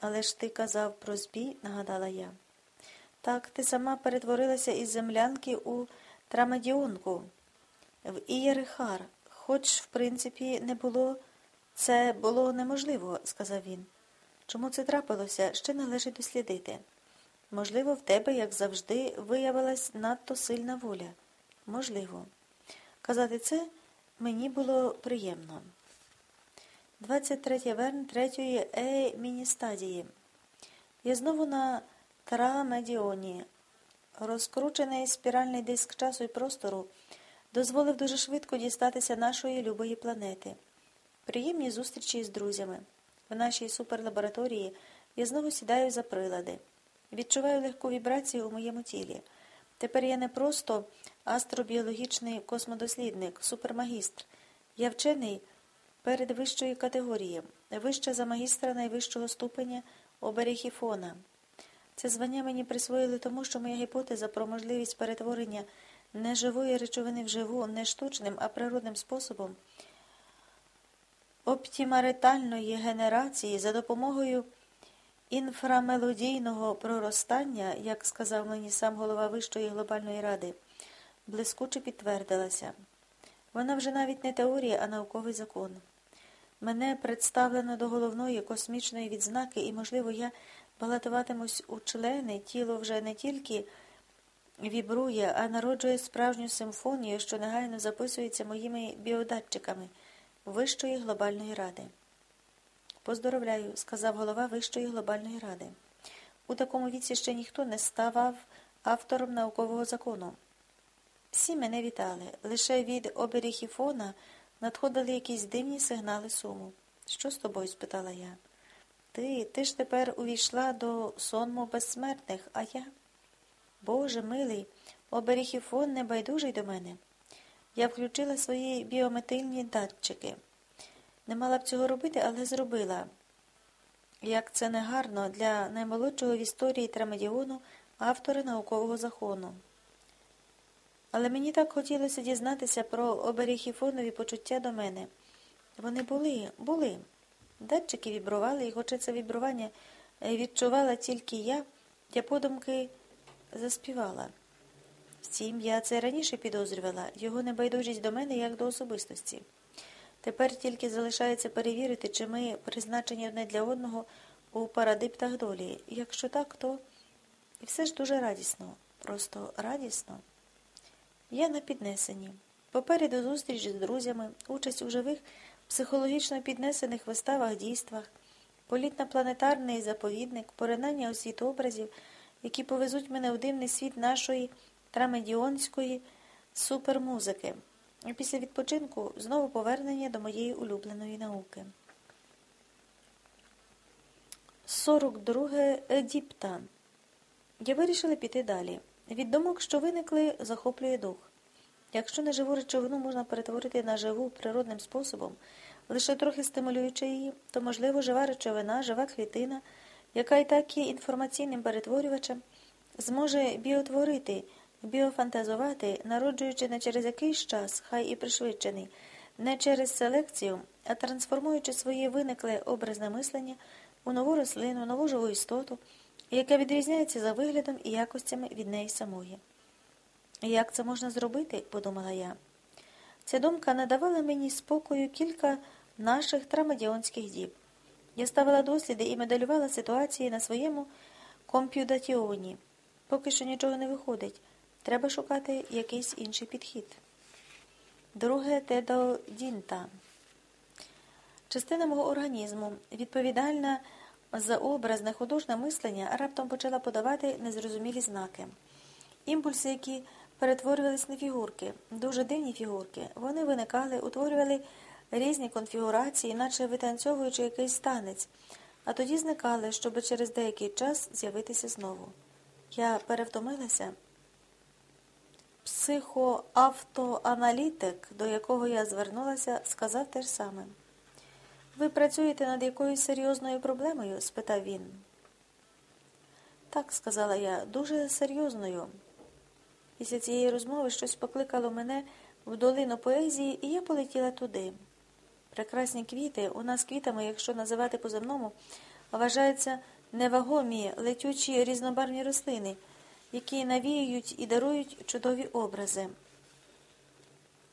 Але ж ти казав про збій, нагадала я. Так, ти сама перетворилася із землянки у Трамадіонку, в Ієрихар, хоч, в принципі, не було. Це було неможливо, сказав він. Чому це трапилося, ще належить дослідити. Можливо, в тебе, як завжди, виявилась надто сильна воля. Можливо. Казати це мені було приємно. 23 верн третьої е міністадії. Я знову на Трамедіоні. Розкручений спіральний диск часу і простору дозволив дуже швидко дістатися нашої любої планети. Приємні зустрічі з друзями. В нашій суперлабораторії я знову сідаю за прилади. Відчуваю легку вібрацію у моєму тілі. Тепер я не просто астробіологічний космодослідник, супермагістр. Я вчений перед вищою категорією, вища за магістра найвищого ступеня оберіхіфона. Це звання мені присвоїли тому, що моя гіпотеза про можливість перетворення неживої речовини в живу не штучним, а природним способом оптімаритальної генерації за допомогою інфрамелодійного проростання, як сказав мені сам голова Вищої глобальної ради, блискуче підтвердилася. Вона вже навіть не теорія, а науковий закон. Мене представлено до головної космічної відзнаки, і, можливо, я балотуватимусь у члени, тіло вже не тільки вібрує, а народжує справжню симфонію, що негайно записується моїми біодатчиками Вищої глобальної ради. Поздоровляю, сказав голова Вищої глобальної ради. У такому віці ще ніхто не ставав автором наукового закону. Всі мене вітали. Лише від оберіхіфона надходили якісь дивні сигнали суму. Що з тобою? спитала я. Ти, ти ж тепер увійшла до сонму безсмертних, а я. Боже милий, оберіхіфон не байдужий до мене. Я включила свої біометильні датчики. Не мала б цього робити, але зробила. Як це не гарно для наймолодшого в історії Трамедіону автора наукового закону. Але мені так хотілося дізнатися про оберіхіфонові почуття до мене. Вони були, були. Датчики вібрували, і хоча це вібрування відчувала тільки я, я подумки заспівала. Втім, я це раніше підозрювала, його небайдужість до мене як до особистості. Тепер тільки залишається перевірити, чи ми призначені одне для одного у парадиптах долі. Якщо так, то і все ж дуже радісно, просто радісно. Я на піднесенні. Попереду зустріч з друзями, участь у живих, психологічно піднесених виставах, дійствах, політ на планетарний заповідник, поринання у світ образів, які повезуть мене в дивний світ нашої трамедіонської супермузики. І після відпочинку знову повернення до моєї улюбленої науки. 42 Едіпта. Я вирішила піти далі. Від думок, що виникли, захоплює дух. Якщо неживу речовину можна перетворити на живу природним способом, лише трохи стимулюючи її, то, можливо, жива речовина, жива клітина, яка і так є інформаційним перетворювачем, зможе біотворити, біофантазувати, народжуючи не через якийсь час, хай і пришвидшений, не через селекцію, а трансформуючи своє виникле образне мислення у нову рослину, нову живу істоту, яка відрізняється за виглядом і якостями від неї самої. Як це можна зробити? подумала я. Ця думка надавала мені спокою кілька наших трамадіонських діб. Я ставила досліди і медалювала ситуації на своєму комп'ютаціоні. Поки що нічого не виходить. Треба шукати якийсь інший підхід. Друге тедо Дінта. Частина мого організму, відповідальна за образне художне мислення, раптом почала подавати незрозумілі знаки. Імпульси, які перетворювались на фігурки, дуже дивні фігурки. Вони виникали, утворювали різні конфігурації, наче витанцьовуючи якийсь танець, а тоді зникали, щоб через деякий час з'явитися знову. Я перевтомилася. Психоавтоаналітик, до якого я звернулася, сказав те ж саме. Ви працюєте над якоюсь серйозною проблемою? спитав він. Так, сказала я, дуже серйозною. Після цієї розмови щось покликало мене в долину поезії, і я полетіла туди. Прекрасні квіти, у нас квітами, якщо називати по земному, вважаються невагомі, летючі різнобарвні рослини, які навіюють і дарують чудові образи.